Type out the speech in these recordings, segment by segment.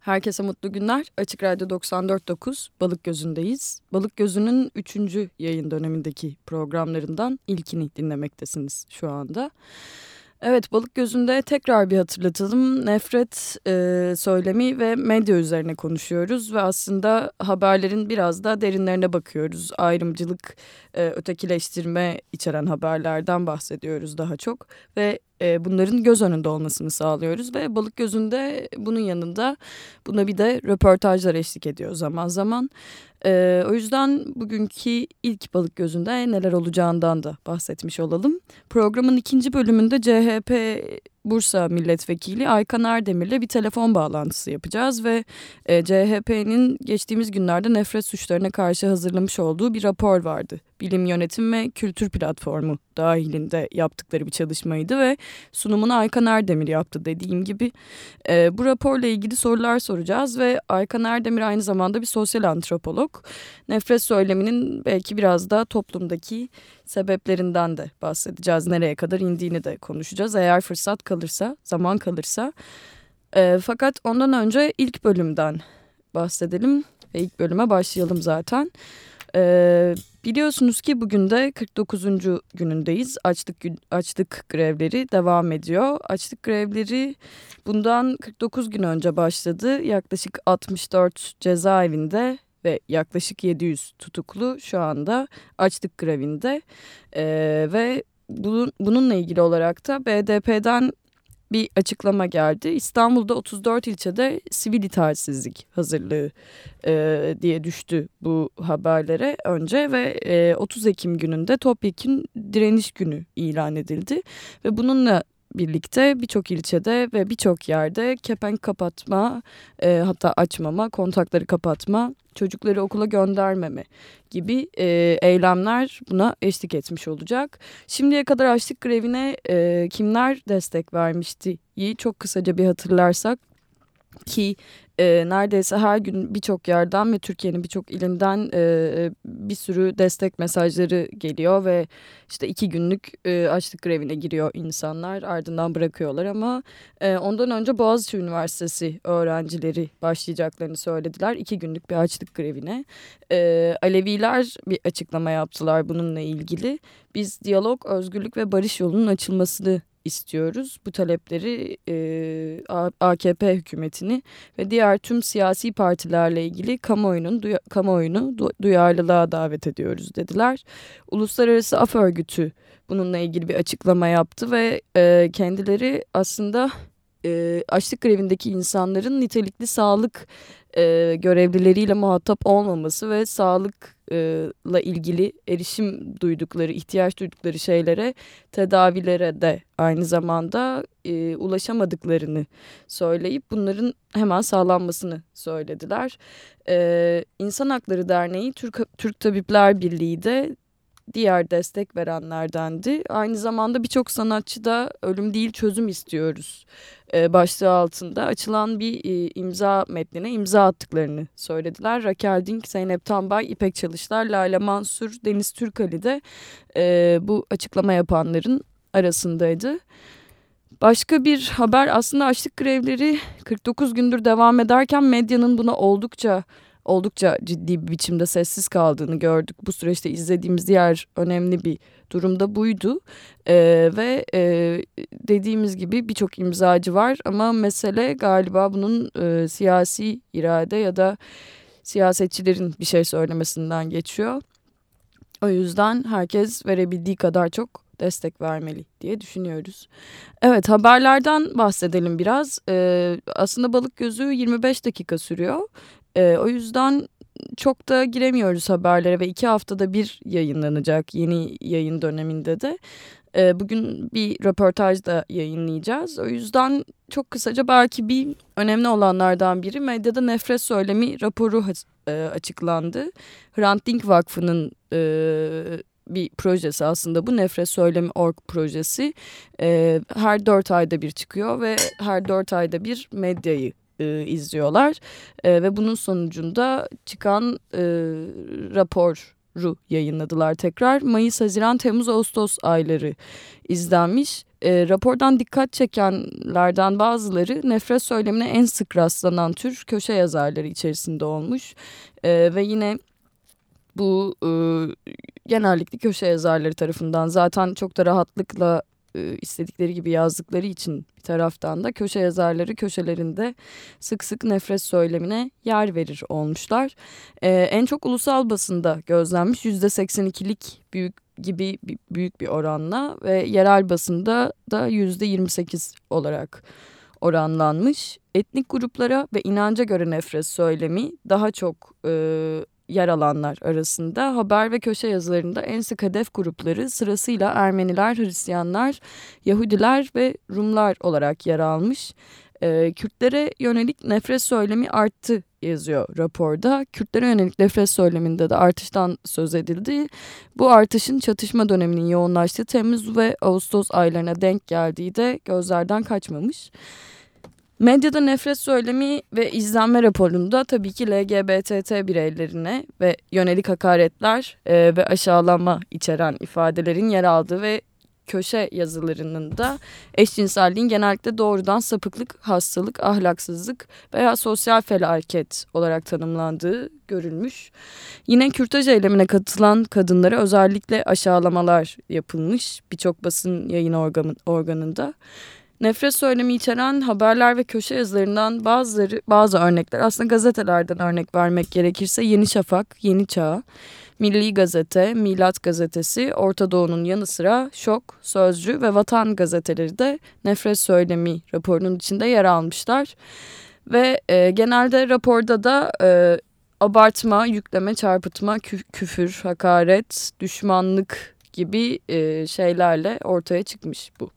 Herkese mutlu günler. Açık Radyo 94.9 Balık Gözü'ndeyiz. Balık Gözü'nün 3. yayın dönemindeki programlarından ilkini dinlemektesiniz şu anda. Evet Balık Gözü'nde tekrar bir hatırlatalım. Nefret e, söylemi ve medya üzerine konuşuyoruz ve aslında haberlerin biraz da derinlerine bakıyoruz. Ayrımcılık, e, ötekileştirme içeren haberlerden bahsediyoruz daha çok ve e, bunların göz önünde olmasını sağlıyoruz ve balık gözünde bunun yanında buna bir de röportajlar eşlik ediyor zaman zaman. E, o yüzden bugünkü ilk balık gözünde neler olacağından da bahsetmiş olalım. Programın ikinci bölümünde CHP Bursa Milletvekili Aykan Erdemir'le bir telefon bağlantısı yapacağız ve e, CHP'nin geçtiğimiz günlerde nefret suçlarına karşı hazırlamış olduğu bir rapor vardı. Bilim Yönetim ve Kültür Platformu dahilinde yaptıkları bir çalışmaydı ve sunumunu Aykan Erdemir yaptı dediğim gibi. E, bu raporla ilgili sorular soracağız ve Aykan Erdemir aynı zamanda bir sosyal antropolog. Nefret söyleminin belki biraz da toplumdaki sebeplerinden de bahsedeceğiz. Nereye kadar indiğini de konuşacağız. Eğer fırsat kalırsa, zaman kalırsa. E, fakat ondan önce ilk bölümden bahsedelim ve ilk bölüme başlayalım zaten. E, biliyorsunuz ki bugün de 49. günündeyiz. Açlık, açlık grevleri devam ediyor. Açlık grevleri bundan 49 gün önce başladı. Yaklaşık 64 cezaevinde ve yaklaşık 700 tutuklu şu anda açlık grevinde e, ve bunun, bununla ilgili olarak da BDP'den bir açıklama geldi. İstanbul'da 34 ilçede sivil itaatsizlik hazırlığı e, diye düştü bu haberlere önce ve e, 30 Ekim gününde topyekun direniş günü ilan edildi ve bununla birlikte birçok ilçede ve birçok yerde kepenk kapatma e, hatta açmama, kontakları kapatma, çocukları okula göndermeme gibi e, eylemler buna eşlik etmiş olacak. Şimdiye kadar açlık grevine e, kimler destek vermişti? Çok kısaca bir hatırlarsak ki e, neredeyse her gün birçok yerden ve Türkiye'nin birçok ilinden e, bir sürü destek mesajları geliyor ve işte iki günlük e, açlık grevine giriyor insanlar ardından bırakıyorlar ama e, ondan önce Boğaziçi Üniversitesi öğrencileri başlayacaklarını söylediler iki günlük bir açlık grevine. E, Aleviler bir açıklama yaptılar bununla ilgili. Biz diyalog, özgürlük ve barış yolunun açılmasını istiyoruz. Bu talepleri e, AKP hükümetini ve diğer tüm siyasi partilerle ilgili kamuoyunun duya, kamuoyunu du, duyarlılığa davet ediyoruz dediler. Uluslararası Af Örgütü bununla ilgili bir açıklama yaptı ve e, kendileri aslında e, açlık grevindeki insanların nitelikli sağlık e, görevlileriyle muhatap olmaması ve sağlıkla ilgili erişim duydukları, ihtiyaç duydukları şeylere, tedavilere de aynı zamanda e, ulaşamadıklarını söyleyip bunların hemen sağlanmasını söylediler. E, İnsan Hakları Derneği, Türk, Türk Tabipler Birliği de diğer destek verenlerdendi. Aynı zamanda birçok sanatçı da ölüm değil çözüm istiyoruz e, başlığı altında açılan bir e, imza metnine imza attıklarını söylediler. Rakel Dink, Zeynep Tambay, İpek Çalışlar, Lale Mansur, Deniz Türkali de e, bu açıklama yapanların arasındaydı. Başka bir haber aslında açlık grevleri 49 gündür devam ederken medyanın buna oldukça oldukça ciddi bir biçimde sessiz kaldığını gördük. Bu süreçte izlediğimiz diğer önemli bir durumda buydu. Ee, ve e, dediğimiz gibi birçok imzacı var ama mesele galiba bunun e, siyasi irade ya da siyasetçilerin bir şey söylemesinden geçiyor. O yüzden herkes verebildiği kadar çok destek vermeli diye düşünüyoruz. Evet haberlerden bahsedelim biraz. Ee, aslında balık gözü 25 dakika sürüyor. E, o yüzden çok da giremiyoruz haberlere ve iki haftada bir yayınlanacak yeni yayın döneminde de. E, bugün bir röportaj da yayınlayacağız. O yüzden çok kısaca belki bir önemli olanlardan biri medyada nefret söylemi raporu e, açıklandı. Hrant Dink Vakfı'nın e, bir projesi aslında bu nefret söylemi org projesi e, her dört ayda bir çıkıyor ve her dört ayda bir medyayı e, izliyorlar. E, ve bunun sonucunda çıkan e, rapor yayınladılar tekrar. Mayıs, Haziran, Temmuz, Ağustos ayları izlenmiş. E, rapordan dikkat çekenlerden bazıları nefret söylemine en sık rastlanan tür köşe yazarları içerisinde olmuş. E, ve yine bu e, genellikle köşe yazarları tarafından zaten çok da rahatlıkla e, istedikleri gibi yazdıkları için bir taraftan da köşe yazarları köşelerinde sık sık nefret söylemine yer verir olmuşlar. E, en çok ulusal basında gözlenmiş yüzde 82'lik büyük gibi büyük bir oranla ve yerel basında da yüzde 28 olarak oranlanmış. Etnik gruplara ve inanca göre nefret söylemi daha çok e, yer alanlar arasında haber ve köşe yazılarında en sık hedef grupları sırasıyla Ermeniler, Hristiyanlar, Yahudiler ve Rumlar olarak yer almış. Ee, Kürtlere yönelik nefret söylemi arttı yazıyor raporda. Kürtlere yönelik nefret söyleminde de artıştan söz edildi. Bu artışın çatışma döneminin yoğunlaştığı Temmuz ve Ağustos aylarına denk geldiği de gözlerden kaçmamış. Medyada nefret söylemi ve izlenme raporunda tabii ki LGBT bireylerine ve yönelik hakaretler e, ve aşağılama içeren ifadelerin yer aldığı ve köşe yazılarının da eşcinselliğin genellikle doğrudan sapıklık, hastalık, ahlaksızlık veya sosyal felaket olarak tanımlandığı görülmüş. Yine kürtaj eylemine katılan kadınlara özellikle aşağılamalar yapılmış birçok basın yayın organ, organında. Nefret söylemi içeren haberler ve köşe yazılarından bazıları bazı örnekler aslında gazetelerden örnek vermek gerekirse Yeni Şafak, Yeni Çağ, Milli Gazete, Milat Gazetesi, Orta Doğu'nun yanı sıra Şok, Sözcü ve Vatan gazeteleri de nefret söylemi raporunun içinde yer almışlar. Ve e, genelde raporda da e, abartma, yükleme, çarpıtma, küfür, hakaret, düşmanlık gibi e, şeylerle ortaya çıkmış bu.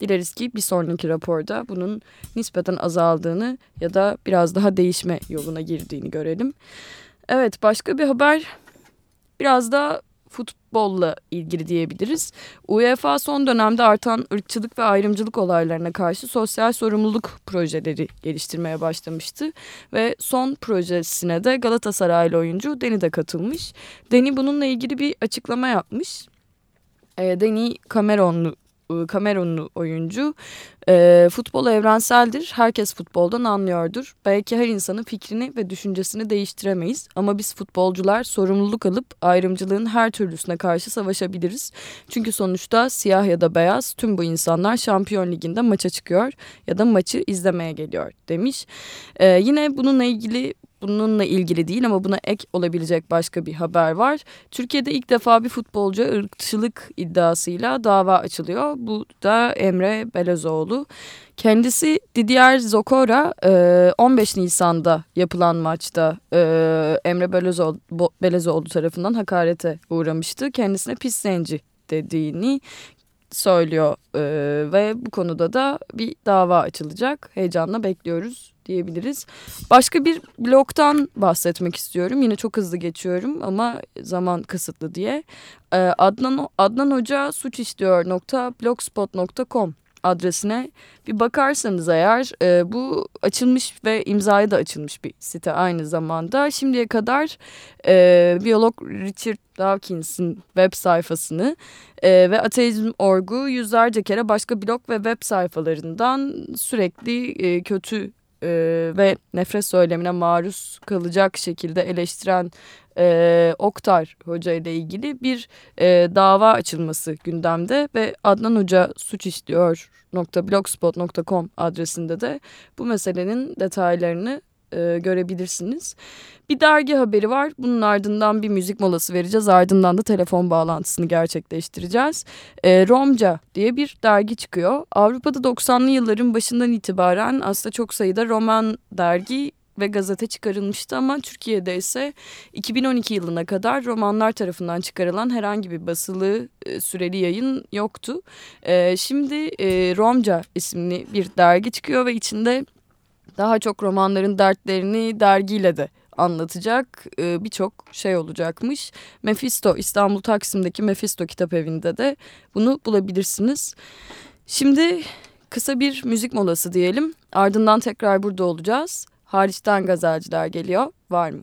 Dileriz ki bir sonraki raporda bunun nispeten azaldığını ya da biraz daha değişme yoluna girdiğini görelim. Evet başka bir haber biraz da futbolla ilgili diyebiliriz. UEFA son dönemde artan ırkçılık ve ayrımcılık olaylarına karşı sosyal sorumluluk projeleri geliştirmeye başlamıştı. Ve son projesine de Galatasaraylı oyuncu Deni de katılmış. Deni bununla ilgili bir açıklama yapmış. E, Deni Cameronlu Kamerunlu oyuncu. E, futbol evrenseldir. Herkes futboldan anlıyordur. Belki her insanın fikrini ve düşüncesini değiştiremeyiz. Ama biz futbolcular sorumluluk alıp ayrımcılığın her türlüsüne karşı savaşabiliriz. Çünkü sonuçta siyah ya da beyaz tüm bu insanlar şampiyon liginde maça çıkıyor ya da maçı izlemeye geliyor demiş. E, yine bununla ilgili bununla ilgili değil ama buna ek olabilecek başka bir haber var. Türkiye'de ilk defa bir futbolcu ırkçılık iddiasıyla dava açılıyor. Bu da Emre Belezoğlu. Kendisi Didier Zokora 15 Nisan'da yapılan maçta Emre Belezoğlu, tarafından hakarete uğramıştı. Kendisine pis dediğini söylüyor ve bu konuda da bir dava açılacak. Heyecanla bekliyoruz diyebiliriz. Başka bir bloktan bahsetmek istiyorum. Yine çok hızlı geçiyorum ama zaman kısıtlı diye. Ee, Adnan, Adnan Hoca suç işliyor nokta blogspot.com adresine bir bakarsanız eğer e, bu açılmış ve imzaya da açılmış bir site aynı zamanda. Şimdiye kadar e, biyolog Richard Dawkins'in web sayfasını e, ve Ateizm.org'u yüzlerce kere başka blog ve web sayfalarından sürekli e, kötü e, ve nefret söylemine maruz kalacak şekilde eleştiren e, Oktar Hoca ile ilgili bir e, dava açılması gündemde ve Adnan Hoca suç işliyor .blogspot.com adresinde de bu meselenin detaylarını e, görebilirsiniz. Bir dergi haberi var. Bunun ardından bir müzik molası vereceğiz. Ardından da telefon bağlantısını gerçekleştireceğiz. E, Romca diye bir dergi çıkıyor. Avrupa'da 90'lı yılların başından itibaren aslında çok sayıda roman dergi ve gazete çıkarılmıştı ama Türkiye'de ise 2012 yılına kadar romanlar tarafından çıkarılan herhangi bir basılı e, süreli yayın yoktu. E, şimdi e, Romca isimli bir dergi çıkıyor ve içinde daha çok romanların dertlerini dergiyle de anlatacak birçok şey olacakmış. Mephisto İstanbul Taksim'deki Mephisto kitap evinde de bunu bulabilirsiniz. Şimdi kısa bir müzik molası diyelim. Ardından tekrar burada olacağız. Hariçten gazelciler geliyor. Var mı?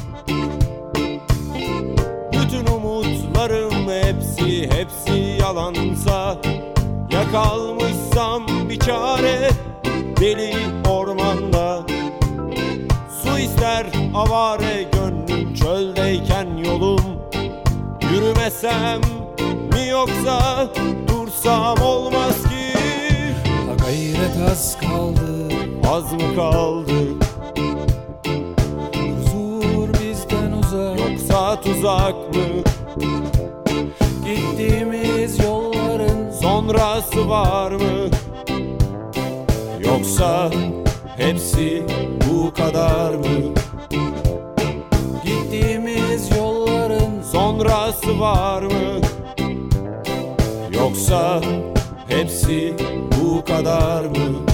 yalansa Ya kalmışsam bir çare deli ormanda. Su ister avare çöldeyken yolum Yürümesem mi yoksa dursam olmaz ki? Ha gayret az kaldı Az mı kaldı? Huzur bizden uzak. Yoksa tuzak mı Sonrası var mı Yoksa hepsi bu kadar mı sonrası var mı? Yoksa hepsi bu kadar mı?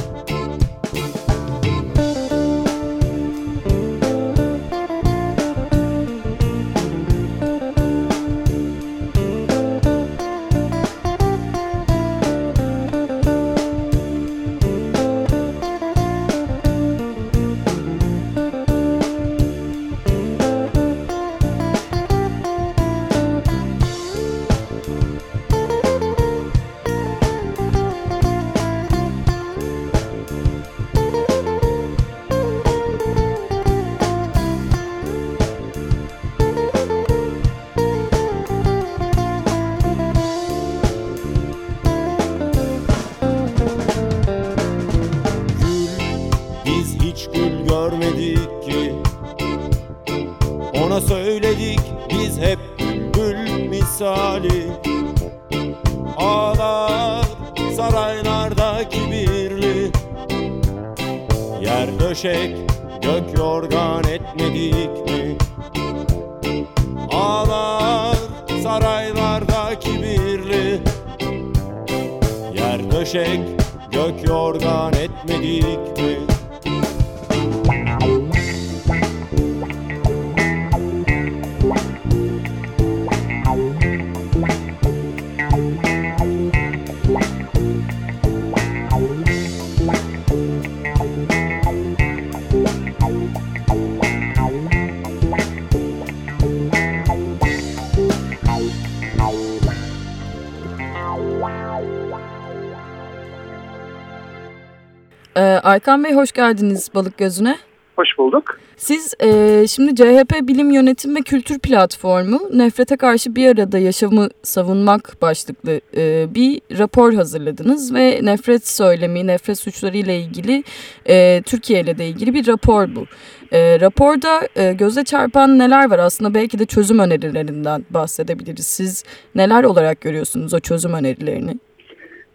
Aykan Bey hoş geldiniz Balık Gözü'ne. Hoş bulduk. Siz e, şimdi CHP Bilim Yönetim ve Kültür Platformu nefrete karşı bir arada yaşamı savunmak başlıklı e, bir rapor hazırladınız ve nefret söylemi, nefret suçları ile ilgili e, Türkiye ile de ilgili bir rapor bu. E, raporda e, göze çarpan neler var aslında belki de çözüm önerilerinden bahsedebiliriz. Siz neler olarak görüyorsunuz o çözüm önerilerini?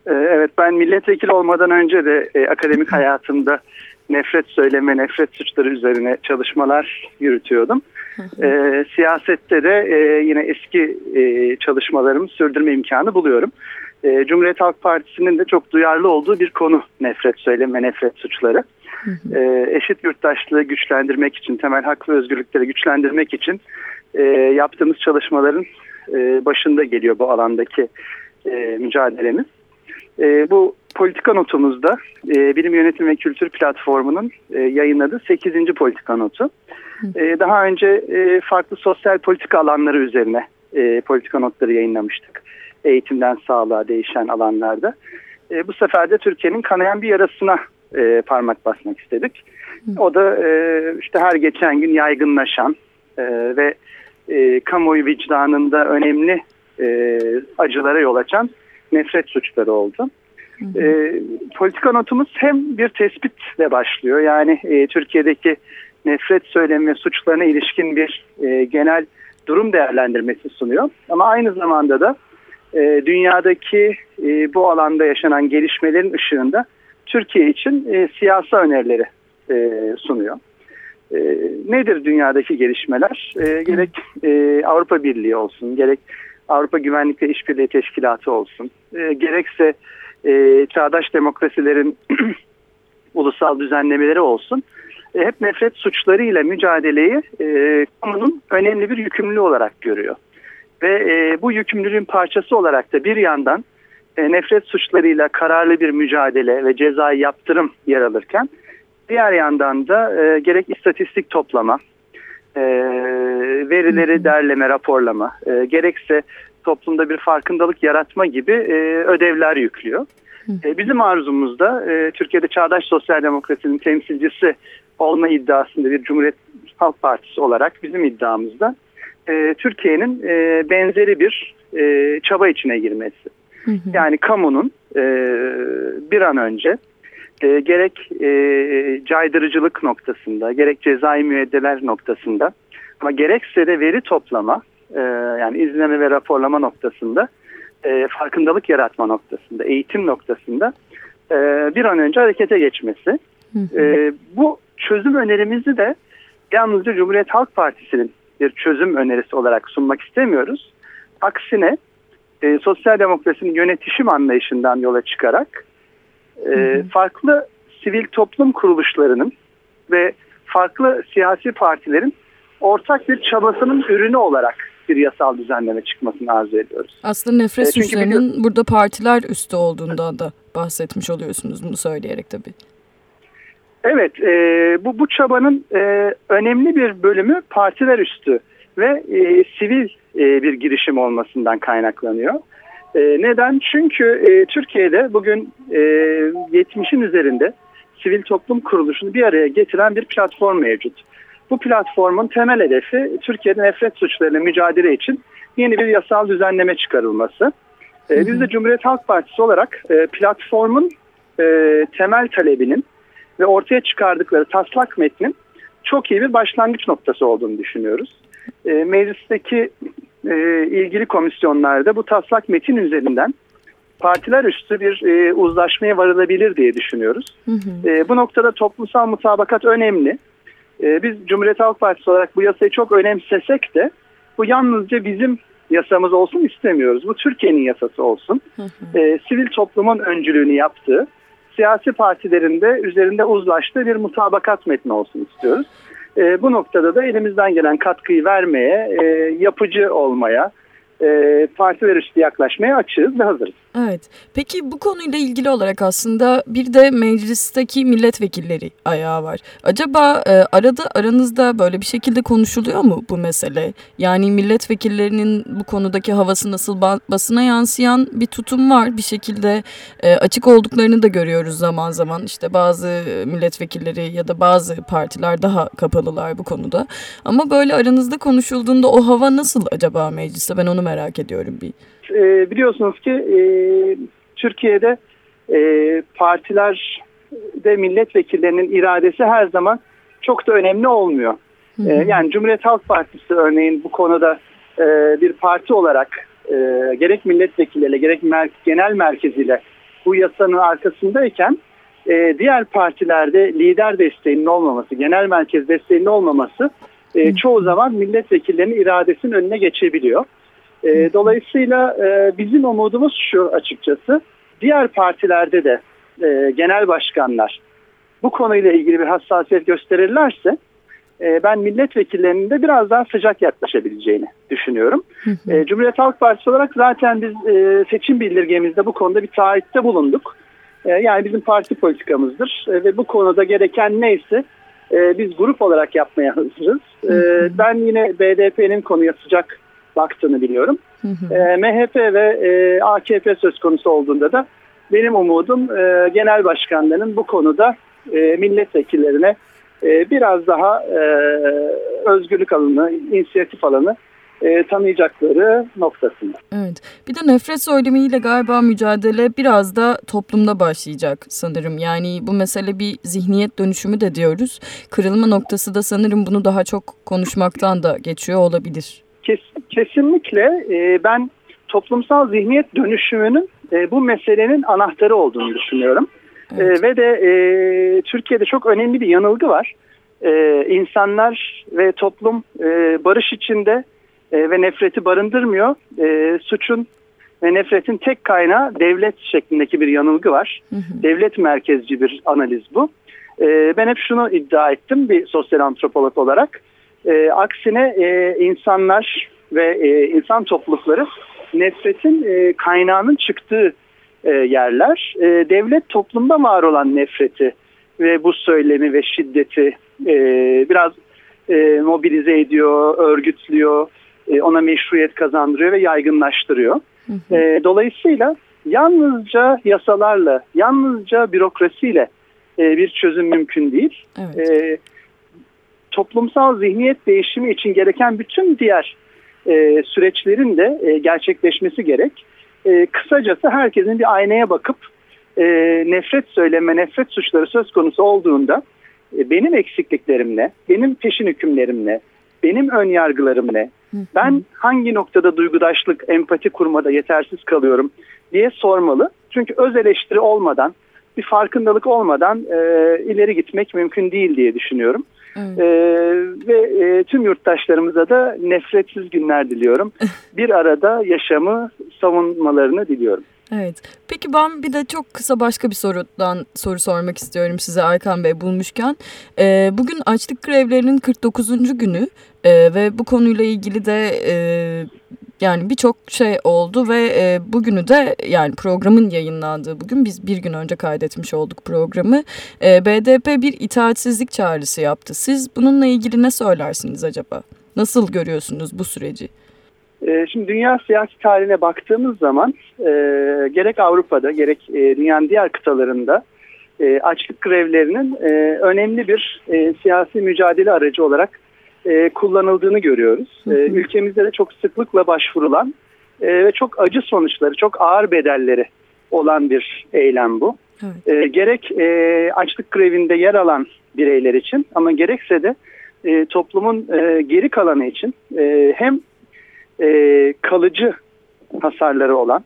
Ee, evet ben milletvekili olmadan önce de e, akademik hayatımda nefret söyleme, nefret suçları üzerine çalışmalar yürütüyordum. E, siyasette de e, yine eski e, çalışmalarımı sürdürme imkanı buluyorum. E, Cumhuriyet Halk Partisi'nin de çok duyarlı olduğu bir konu nefret söyleme, nefret suçları. E, eşit yurttaşlığı güçlendirmek için, temel hak ve özgürlükleri güçlendirmek için e, yaptığımız çalışmaların e, başında geliyor bu alandaki e, mücadelemiz. E, bu politika notumuzda e, Bilim Yönetim ve Kültür Platformu'nun e, yayınladığı 8. politika notu. E, daha önce e, farklı sosyal politika alanları üzerine e, politika notları yayınlamıştık. Eğitimden sağlığa değişen alanlarda. E, bu sefer de Türkiye'nin kanayan bir yarasına e, parmak basmak istedik. O da e, işte her geçen gün yaygınlaşan e, ve e, kamuoyu vicdanında önemli e, acılara yol açan nefret suçları oldu. E, politika notumuz hem bir tespitle başlıyor. Yani e, Türkiye'deki nefret söylemi ve suçlarına ilişkin bir e, genel durum değerlendirmesi sunuyor. Ama aynı zamanda da e, dünyadaki e, bu alanda yaşanan gelişmelerin ışığında Türkiye için e, siyasi önerileri e, sunuyor. E, nedir dünyadaki gelişmeler? E, gerek e, Avrupa Birliği olsun, gerek Avrupa Güvenlik ve İşbirliği Teşkilatı olsun, e, gerekse e, çağdaş demokrasilerin ulusal düzenlemeleri olsun, e, hep nefret suçlarıyla mücadeleyi e, kamunun önemli bir yükümlülüğü olarak görüyor. Ve e, bu yükümlülüğün parçası olarak da bir yandan e, nefret suçlarıyla kararlı bir mücadele ve cezai yaptırım yer alırken diğer yandan da e, gerek istatistik toplama, e, verileri derleme, raporlama, e, gerekse toplumda bir farkındalık yaratma gibi e, ödevler yüklüyor. E, bizim arzumuzda e, Türkiye'de çağdaş sosyal demokrasinin temsilcisi olma iddiasında bir Cumhuriyet Halk Partisi olarak bizim iddiamızda e, Türkiye'nin e, benzeri bir e, çaba içine girmesi. Hı hı. Yani kamunun e, bir an önce e, gerek e, caydırıcılık noktasında, gerek cezai müeddeler noktasında ama gerekse de veri toplama, e, yani izleme ve raporlama noktasında, e, farkındalık yaratma noktasında, eğitim noktasında e, bir an önce harekete geçmesi. E, bu çözüm önerimizi de yalnızca Cumhuriyet Halk Partisi'nin bir çözüm önerisi olarak sunmak istemiyoruz. Aksine e, sosyal demokrasinin yönetişim anlayışından yola çıkarak e, farklı sivil toplum kuruluşlarının ve farklı siyasi partilerin ortak bir çabasının ürünü olarak bir yasal düzenleme çıkmasını arzu ediyoruz. Aslında nefret e, suçlarının burada partiler üstü olduğundan da bahsetmiş oluyorsunuz bunu söyleyerek tabii. Evet, e, bu bu çabanın e, önemli bir bölümü partiler üstü ve e, sivil e, bir girişim olmasından kaynaklanıyor. E, neden? Çünkü e, Türkiye'de bugün e, 70'in üzerinde sivil toplum kuruluşunu bir araya getiren bir platform mevcut. Bu platformun temel hedefi Türkiye'de nefret suçlarıyla mücadele için yeni bir yasal düzenleme çıkarılması. E, biz de Cumhuriyet Halk Partisi olarak e, platformun e, temel talebinin ve ortaya çıkardıkları taslak metnin çok iyi bir başlangıç noktası olduğunu düşünüyoruz. E, meclisteki e, ilgili komisyonlarda bu taslak metin üzerinden partiler üstü bir e, uzlaşmaya varılabilir diye düşünüyoruz. Hı hı. E, bu noktada toplumsal mutabakat önemli. E, biz Cumhuriyet Halk Partisi olarak bu yasayı çok önemsesek de bu yalnızca bizim yasamız olsun istemiyoruz. Bu Türkiye'nin yasası olsun. Hı hı. E, sivil toplumun öncülüğünü yaptığı, siyasi partilerin de üzerinde uzlaştığı bir mutabakat metni olsun istiyoruz. E, bu noktada da elimizden gelen katkıyı vermeye, e, yapıcı olmaya, e, partiler üstü yaklaşmaya açığız ve hazırız. Evet. Peki bu konuyla ilgili olarak aslında bir de meclisteki milletvekilleri ayağı var. Acaba e, arada aranızda böyle bir şekilde konuşuluyor mu bu mesele? Yani milletvekillerinin bu konudaki havası nasıl basına yansıyan bir tutum var. Bir şekilde e, açık olduklarını da görüyoruz zaman zaman. İşte bazı milletvekilleri ya da bazı partiler daha kapalılar bu konuda. Ama böyle aranızda konuşulduğunda o hava nasıl acaba mecliste? Ben onu merak ediyorum bir e, biliyorsunuz ki e, Türkiye'de e, partiler de milletvekillerinin iradesi her zaman çok da önemli olmuyor. Hı hı. E, yani Cumhuriyet Halk Partisi örneğin bu konuda e, bir parti olarak e, gerek milletvekilleriyle gerek mer genel merkeziyle bu yasanın arkasındayken e, diğer partilerde lider desteğinin olmaması, genel merkez desteğinin olmaması e, çoğu zaman milletvekillerinin iradesinin önüne geçebiliyor. E, dolayısıyla e, bizim umudumuz şu açıkçası. Diğer partilerde de e, genel başkanlar bu konuyla ilgili bir hassasiyet gösterirlerse e, ben milletvekillerinin de biraz daha sıcak yaklaşabileceğini düşünüyorum. E, Cumhuriyet Halk Partisi olarak zaten biz e, seçim bildirgemizde bu konuda bir taahhütte bulunduk. E, yani bizim parti politikamızdır e, ve bu konuda gereken neyse e, biz grup olarak yapmaya hazırız. E, ben yine BDP'nin konuya sıcak baktığını biliyorum. Hı hı. E, MHP ve e, AKP söz konusu olduğunda da benim umudum e, genel başkanlarının bu konuda e, milletvekillerine e, biraz daha e, özgürlük alanı, inisiyatif alanı e, tanıyacakları noktasında. Evet. Bir de nefret söylemiyle galiba mücadele biraz da toplumda başlayacak sanırım. Yani bu mesele bir zihniyet dönüşümü de diyoruz. Kırılma noktası da sanırım bunu daha çok konuşmaktan da geçiyor olabilir. Kes, kesinlikle e, ben toplumsal zihniyet dönüşümünün e, bu meselenin anahtarı olduğunu düşünüyorum. Evet. E, ve de e, Türkiye'de çok önemli bir yanılgı var. E, insanlar ve toplum e, barış içinde e, ve nefreti barındırmıyor. E, suçun ve nefretin tek kaynağı devlet şeklindeki bir yanılgı var. Hı hı. Devlet merkezci bir analiz bu. E, ben hep şunu iddia ettim bir sosyal antropolog olarak. E, aksine e, insanlar ve e, insan toplulukları nefretin e, kaynağının çıktığı e, yerler. E, devlet toplumda var olan nefreti ve bu söylemi ve şiddeti e, biraz e, mobilize ediyor, örgütlüyor, e, ona meşruiyet kazandırıyor ve yaygınlaştırıyor. Hı hı. E, dolayısıyla yalnızca yasalarla, yalnızca bürokrasiyle e, bir çözüm mümkün değil. Evet. E, toplumsal zihniyet değişimi için gereken bütün diğer e, süreçlerin de e, gerçekleşmesi gerek. E, kısacası herkesin bir aynaya bakıp e, nefret söyleme, nefret suçları söz konusu olduğunda e, benim eksikliklerimle, benim peşin hükümlerimle, benim ön yargılarımla, ben hangi noktada duygudaşlık, empati kurmada yetersiz kalıyorum diye sormalı. Çünkü öz eleştiri olmadan, bir farkındalık olmadan e, ileri gitmek mümkün değil diye düşünüyorum. Evet. E, ve e, tüm yurttaşlarımıza da nefretsiz günler diliyorum. bir arada yaşamı savunmalarını diliyorum. Evet. Peki ben bir de çok kısa başka bir sorudan soru sormak istiyorum size Aykan Bey bulmuşken. E, bugün açlık grevlerinin 49. günü e, ve bu konuyla ilgili de e, yani birçok şey oldu ve e, bugünü de yani programın yayınlandığı bugün biz bir gün önce kaydetmiş olduk programı. E, BDP bir itaatsizlik çağrısı yaptı. Siz bununla ilgili ne söylersiniz acaba? Nasıl görüyorsunuz bu süreci? E, şimdi dünya siyasi tarihine baktığımız zaman e, gerek Avrupa'da gerek e, dünyanın diğer kıtalarında e, açlık grevlerinin e, önemli bir e, siyasi mücadele aracı olarak e, kullanıldığını görüyoruz. E, ülkemizde de çok sıklıkla başvurulan e, ve çok acı sonuçları, çok ağır bedelleri olan bir eylem bu. Evet. E, gerek e, açlık grevinde yer alan bireyler için ama gerekse de e, toplumun e, geri kalanı için e, hem e, kalıcı hasarları olan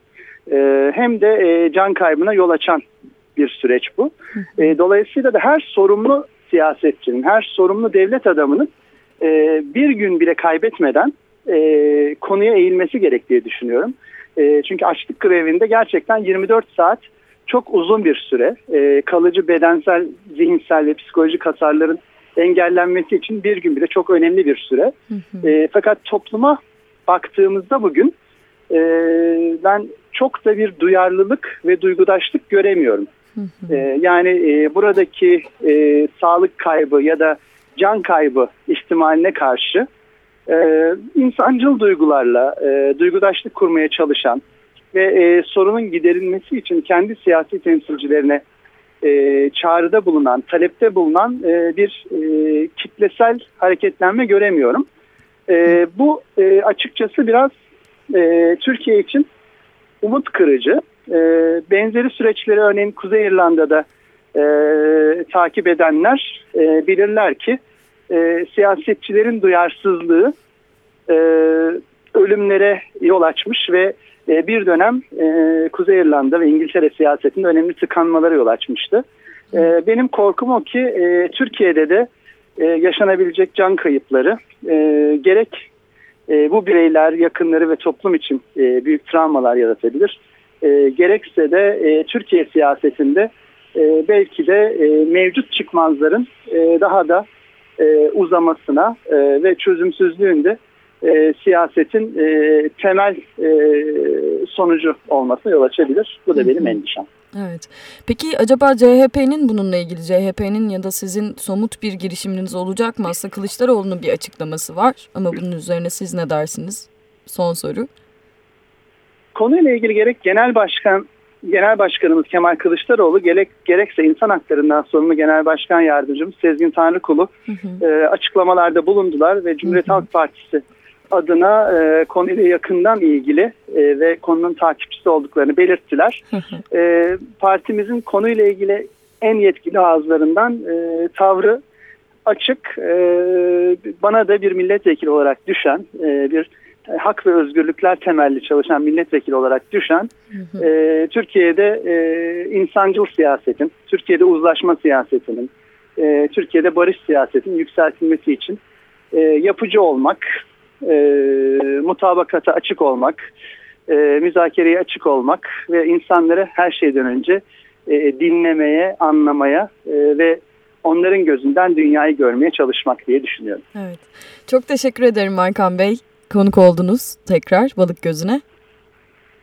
e, hem de e, can kaybına yol açan bir süreç bu. E, dolayısıyla da her sorumlu siyasetçinin, her sorumlu devlet adamının e, bir gün bile kaybetmeden e, konuya eğilmesi gerektiği düşünüyorum. E, çünkü açlık grevinde gerçekten 24 saat çok uzun bir süre e, kalıcı bedensel, zihinsel ve psikolojik hasarların engellenmesi için bir gün bile çok önemli bir süre. Hı hı. E, fakat topluma baktığımızda bugün e, ben çok da bir duyarlılık ve duygudaşlık göremiyorum. Hı hı. E, yani e, buradaki e, sağlık kaybı ya da can kaybı ihtimaline karşı e, insancıl duygularla e, duygudaşlık kurmaya çalışan ve e, sorunun giderilmesi için kendi siyasi temsilcilerine e, çağrıda bulunan, talepte bulunan e, bir e, kitlesel hareketlenme göremiyorum. E, bu e, açıkçası biraz e, Türkiye için umut kırıcı. E, benzeri süreçleri örneğin Kuzey İrlanda'da e, takip edenler e, bilirler ki e, siyasetçilerin duyarsızlığı e, ölümlere yol açmış ve e, bir dönem e, Kuzey İrlanda ve İngiltere siyasetinde önemli tıkanmalara yol açmıştı. E, benim korkum o ki e, Türkiye'de de e, yaşanabilecek can kayıpları e, gerek e, bu bireyler, yakınları ve toplum için e, büyük travmalar yaratabilir. E, gerekse de e, Türkiye siyasetinde e, belki de e, mevcut çıkmazların e, daha da e, uzamasına e, ve çözümsüzlüğünde e, siyasetin e, temel e, sonucu olmasına yol açabilir. Bu da benim endişem. Evet. Peki acaba CHP'nin bununla ilgili CHP'nin ya da sizin somut bir girişiminiz olacak mı? Aslında Kılıçdaroğlu'nun bir açıklaması var ama bunun üzerine siz ne dersiniz? Son soru. Konuyla ilgili gerek genel başkan Genel Başkanımız Kemal Kılıçdaroğlu gerek, gerekse insan haklarından sorumlu Genel Başkan Yardımcımız Sezgin Tanrıkulu hı hı. E, açıklamalarda bulundular ve Cumhuriyet hı hı. Halk Partisi adına e, konuyla yakından ilgili e, ve konunun takipçisi olduklarını belirttiler. e, partimizin konuyla ilgili en yetkili ağızlarından e, tavrı açık. E, bana da bir milletvekili olarak düşen, e, bir hak ve özgürlükler temelli çalışan milletvekili olarak düşen e, Türkiye'de e, insancıl siyasetin, Türkiye'de uzlaşma siyasetinin, e, Türkiye'de barış siyasetinin yükseltilmesi için e, yapıcı olmak, e, mutabakata açık olmak, e, müzakereye açık olmak ve insanları her şeyden önce e, dinlemeye, anlamaya e, ve onların gözünden dünyayı görmeye çalışmak diye düşünüyorum. Evet. Çok teşekkür ederim Markan Bey. Konuk oldunuz tekrar Balık Gözü'ne.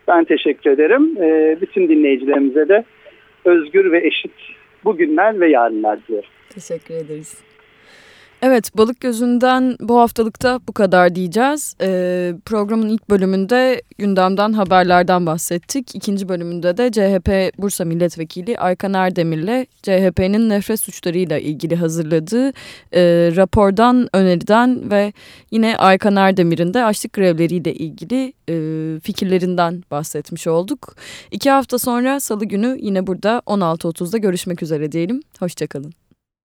Ben teşekkür ederim. E, bütün dinleyicilerimize de özgür ve eşit bugünler ve yarınlar diliyorum. Teşekkür ederiz. Evet balık gözünden bu haftalıkta bu kadar diyeceğiz. Ee, programın ilk bölümünde gündemden haberlerden bahsettik. İkinci bölümünde de CHP Bursa Milletvekili Aykan Erdemir'le CHP'nin nefret suçlarıyla ilgili hazırladığı e, rapordan, öneriden ve yine Aykan Erdemir'in de açlık grevleriyle ilgili e, fikirlerinden bahsetmiş olduk. İki hafta sonra salı günü yine burada 16.30'da görüşmek üzere diyelim. Hoşçakalın.